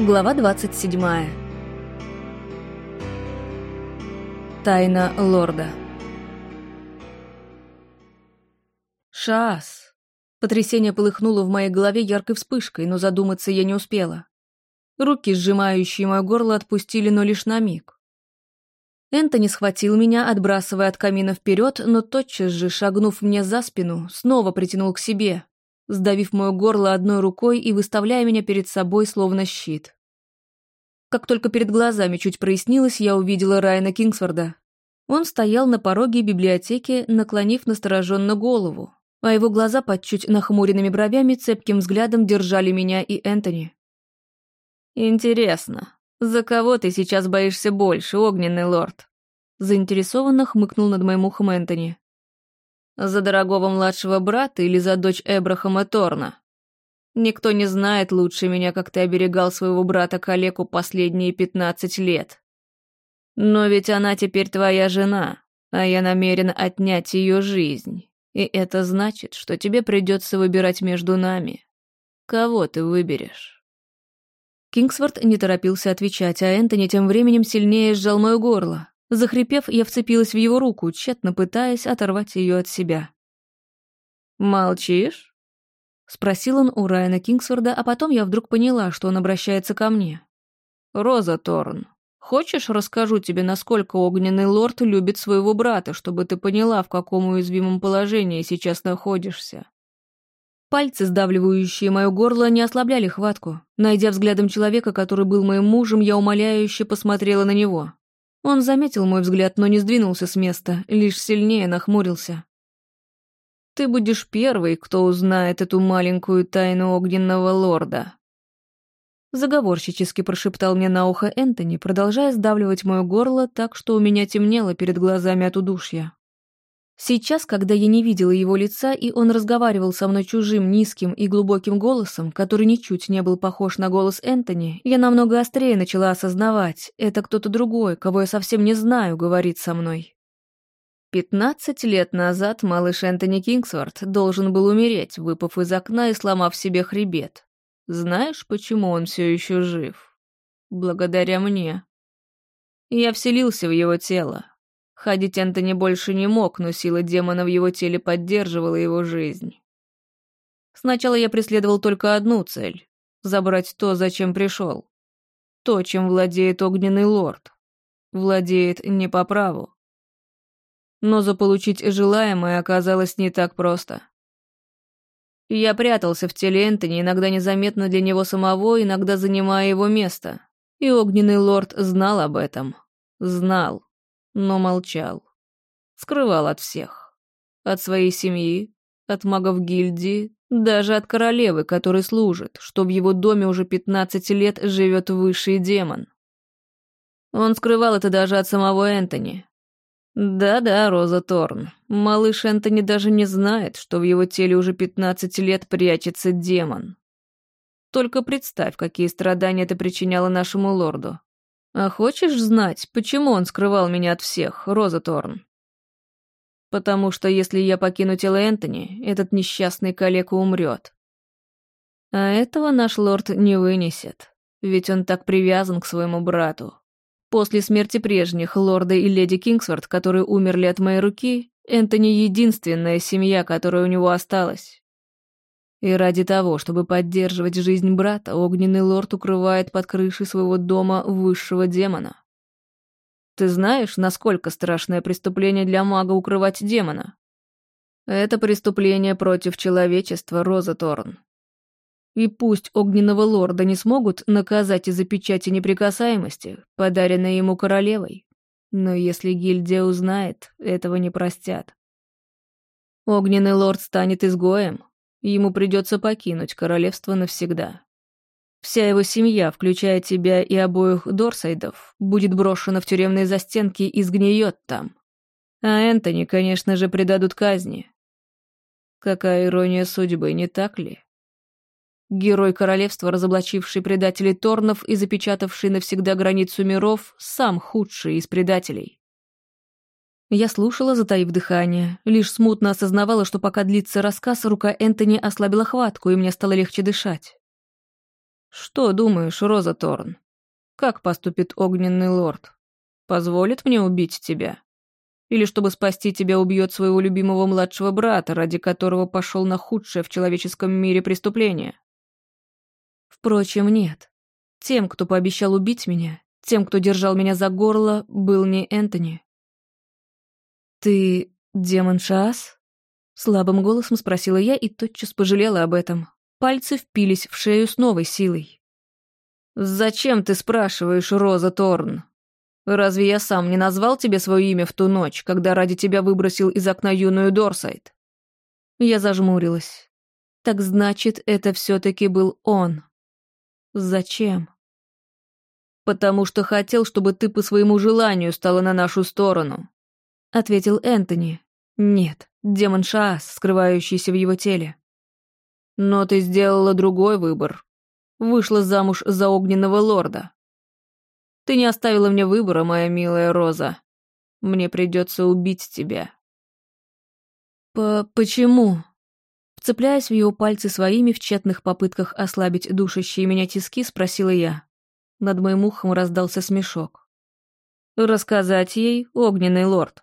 Глава 27. Тайна лорда. Шаас. Потрясение полыхнуло в моей голове яркой вспышкой, но задуматься я не успела. Руки, сжимающие мое горло, отпустили, но лишь на миг. Энтони схватил меня, отбрасывая от камина вперед, но тотчас же, шагнув мне за спину, снова притянул к себе, сдавив мое горло одной рукой и выставляя меня перед собой словно щит. Как только перед глазами чуть прояснилось, я увидела Райана Кингсворда. Он стоял на пороге библиотеки, наклонив настороженно голову, а его глаза под чуть нахмуренными бровями цепким взглядом держали меня и Энтони. «Интересно, за кого ты сейчас боишься больше, огненный лорд?» Заинтересованно хмыкнул над моим ухом Энтони. За дорогого младшего брата или за дочь Эбрахама Торна? Никто не знает лучше меня, как ты оберегал своего брата-калеку последние пятнадцать лет. Но ведь она теперь твоя жена, а я намерен отнять ее жизнь. И это значит, что тебе придется выбирать между нами. Кого ты выберешь?» Кингсворт не торопился отвечать, а Энтони тем временем сильнее сжал мое горло. Захрипев, я вцепилась в его руку, тщетно пытаясь оторвать ее от себя. «Молчишь?» — спросил он у Райана Кингсворда, а потом я вдруг поняла, что он обращается ко мне. «Роза Торн, хочешь, расскажу тебе, насколько огненный лорд любит своего брата, чтобы ты поняла, в каком уязвимом положении сейчас находишься?» Пальцы, сдавливающие мое горло, не ослабляли хватку. Найдя взглядом человека, который был моим мужем, я умоляюще посмотрела на него. Он заметил мой взгляд, но не сдвинулся с места, лишь сильнее нахмурился. «Ты будешь первый, кто узнает эту маленькую тайну огненного лорда», Заговорщически прошептал мне на ухо Энтони, продолжая сдавливать мое горло так, что у меня темнело перед глазами от удушья. Сейчас, когда я не видела его лица, и он разговаривал со мной чужим, низким и глубоким голосом, который ничуть не был похож на голос Энтони, я намного острее начала осознавать, это кто-то другой, кого я совсем не знаю, говорит со мной. Пятнадцать лет назад малыш Энтони Кингсворт должен был умереть, выпав из окна и сломав себе хребет. Знаешь, почему он все еще жив? Благодаря мне. Я вселился в его тело, Ходить Энтони больше не мог, но сила демона в его теле поддерживала его жизнь. Сначала я преследовал только одну цель — забрать то, зачем пришел. То, чем владеет огненный лорд. Владеет не по праву. Но заполучить желаемое оказалось не так просто. Я прятался в теле Энтони, иногда незаметно для него самого, иногда занимая его место. И огненный лорд знал об этом. Знал но молчал. Скрывал от всех. От своей семьи, от магов гильдии, даже от королевы, который служит, что в его доме уже 15 лет живет высший демон. Он скрывал это даже от самого Энтони. Да-да, Роза Торн, малыш Энтони даже не знает, что в его теле уже 15 лет прячется демон. Только представь, какие страдания это причиняло нашему лорду. А хочешь знать, почему он скрывал меня от всех, Роза Торн? Потому что если я покину тело Энтони, этот несчастный калека умрет. А этого наш лорд не вынесет, ведь он так привязан к своему брату. После смерти прежних лорда и леди Кингсворт, которые умерли от моей руки, Энтони — единственная семья, которая у него осталась. И ради того, чтобы поддерживать жизнь брата, огненный лорд укрывает под крышей своего дома высшего демона. Ты знаешь, насколько страшное преступление для мага укрывать демона? Это преступление против человечества, Роза Торн. И пусть огненного лорда не смогут наказать из-за печати неприкасаемости, подаренной ему королевой, но если гильдия узнает, этого не простят. Огненный лорд станет изгоем, Ему придется покинуть королевство навсегда. Вся его семья, включая тебя и обоих Дорсайдов, будет брошена в тюремные застенки и сгниет там. А Энтони, конечно же, предадут казни. Какая ирония судьбы, не так ли? Герой королевства, разоблачивший предателей Торнов и запечатавший навсегда границу миров, сам худший из предателей. Я слушала, затаив дыхание. Лишь смутно осознавала, что пока длится рассказ, рука Энтони ослабила хватку, и мне стало легче дышать. Что думаешь, Роза Торн? Как поступит огненный лорд? Позволит мне убить тебя? Или чтобы спасти тебя, убьет своего любимого младшего брата, ради которого пошел на худшее в человеческом мире преступление? Впрочем, нет. Тем, кто пообещал убить меня, тем, кто держал меня за горло, был не Энтони. «Ты демон Шаас?» Слабым голосом спросила я и тотчас пожалела об этом. Пальцы впились в шею с новой силой. «Зачем ты спрашиваешь, Роза Торн? Разве я сам не назвал тебе свое имя в ту ночь, когда ради тебя выбросил из окна юную Дорсайт?» Я зажмурилась. «Так значит, это все-таки был он. Зачем?» «Потому что хотел, чтобы ты по своему желанию стала на нашу сторону», — ответил Энтони. «Нет, демон Шаас, скрывающийся в его теле». «Но ты сделала другой выбор. Вышла замуж за огненного лорда. Ты не оставила мне выбора, моя милая Роза. Мне придется убить тебя». «По... почему?» Вцепляясь в его пальцы своими в тщетных попытках ослабить душащие меня тиски, спросила я. Над моим ухом раздался смешок. «Рассказать ей, огненный лорд.